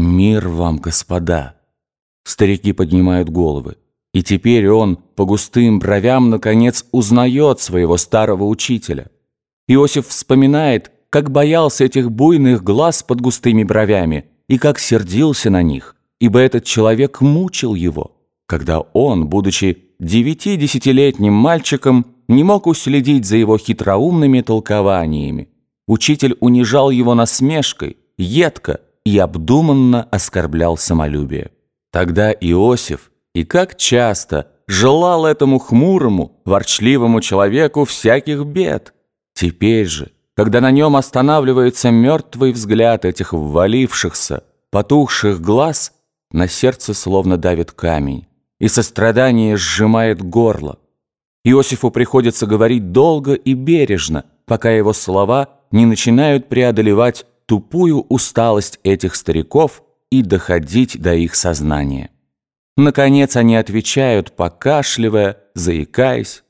«Мир вам, господа!» Старики поднимают головы. И теперь он по густым бровям наконец узнает своего старого учителя. Иосиф вспоминает, как боялся этих буйных глаз под густыми бровями и как сердился на них, ибо этот человек мучил его, когда он, будучи девяти-десятилетним мальчиком, не мог уследить за его хитроумными толкованиями. Учитель унижал его насмешкой, едко и обдуманно оскорблял самолюбие. Тогда Иосиф, и как часто, желал этому хмурому, ворчливому человеку всяких бед. Теперь же, когда на нем останавливается мертвый взгляд этих ввалившихся, потухших глаз, на сердце словно давит камень, и сострадание сжимает горло. Иосифу приходится говорить долго и бережно, пока его слова не начинают преодолевать тупую усталость этих стариков и доходить до их сознания. Наконец они отвечают, покашливая, заикаясь.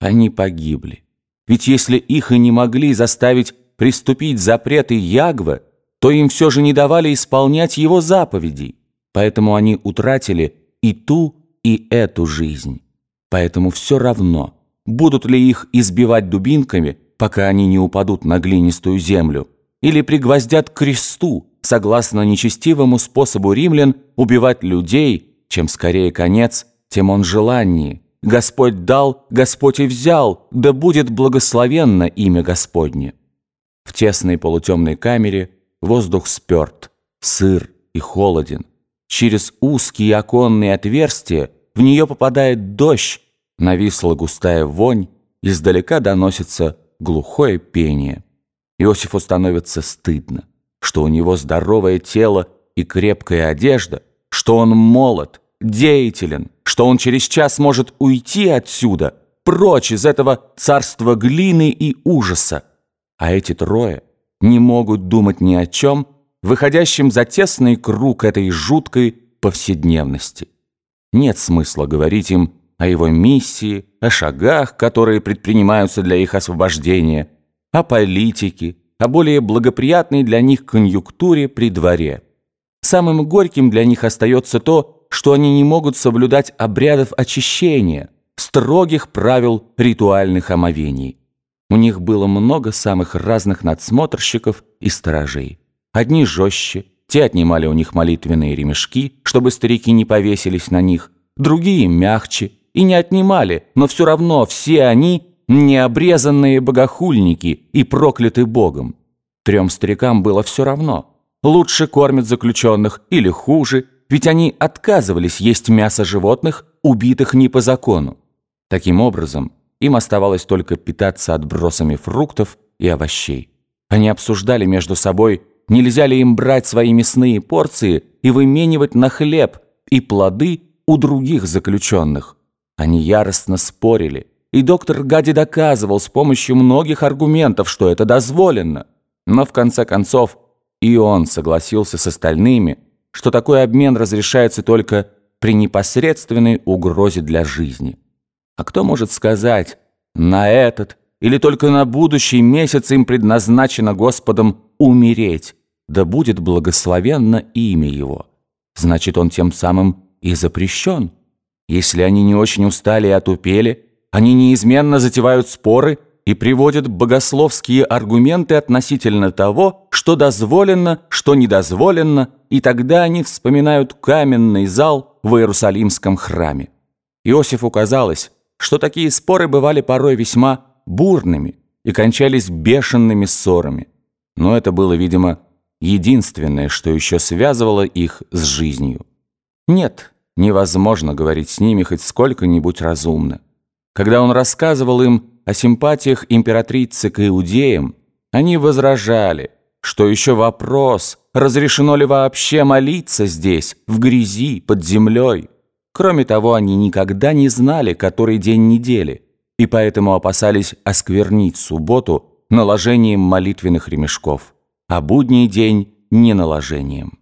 Они погибли. Ведь если их и не могли заставить приступить запреты Ягвы, то им все же не давали исполнять его заповедей. Поэтому они утратили и ту, и эту жизнь. Поэтому все равно, будут ли их избивать дубинками, пока они не упадут на глинистую землю, или пригвоздят к кресту, согласно нечестивому способу римлян убивать людей, чем скорее конец, тем он желаннее. Господь дал, Господь и взял, да будет благословенно имя Господне. В тесной полутемной камере воздух сперт, сыр и холоден. Через узкие оконные отверстия в нее попадает дождь, нависла густая вонь, издалека доносится глухое пение. Иосифу становится стыдно, что у него здоровое тело и крепкая одежда, что он молод, деятелен, что он через час может уйти отсюда, прочь из этого царства глины и ужаса. А эти трое не могут думать ни о чем, выходящем за тесный круг этой жуткой повседневности. Нет смысла говорить им о его миссии, о шагах, которые предпринимаются для их освобождения, о политике, о более благоприятной для них конъюнктуре при дворе. Самым горьким для них остается то, что они не могут соблюдать обрядов очищения, строгих правил ритуальных омовений. У них было много самых разных надсмотрщиков и сторожей. Одни жестче, те отнимали у них молитвенные ремешки, чтобы старики не повесились на них, другие мягче и не отнимали, но все равно все они необрезанные богохульники и прокляты Богом. Трем старикам было все равно. Лучше кормят заключенных или хуже, ведь они отказывались есть мясо животных, убитых не по закону. Таким образом, им оставалось только питаться отбросами фруктов и овощей. Они обсуждали между собой, нельзя ли им брать свои мясные порции и выменивать на хлеб и плоды у других заключенных. Они яростно спорили – и доктор Гади доказывал с помощью многих аргументов, что это дозволено. Но в конце концов и он согласился с остальными, что такой обмен разрешается только при непосредственной угрозе для жизни. А кто может сказать, на этот или только на будущий месяц им предназначено Господом умереть, да будет благословенно имя Его. Значит, он тем самым и запрещен. Если они не очень устали и отупели, они неизменно затевают споры и приводят богословские аргументы относительно того, что дозволено, что недозволено, и тогда они вспоминают каменный зал в Иерусалимском храме. Иосифу казалось, что такие споры бывали порой весьма бурными и кончались бешеными ссорами. Но это было, видимо, единственное, что еще связывало их с жизнью. Нет, невозможно говорить с ними хоть сколько-нибудь разумно. Когда он рассказывал им о симпатиях императрицы к иудеям, они возражали, что еще вопрос, разрешено ли вообще молиться здесь, в грязи, под землей. Кроме того, они никогда не знали, который день недели, и поэтому опасались осквернить субботу наложением молитвенных ремешков, а будний день – не наложением.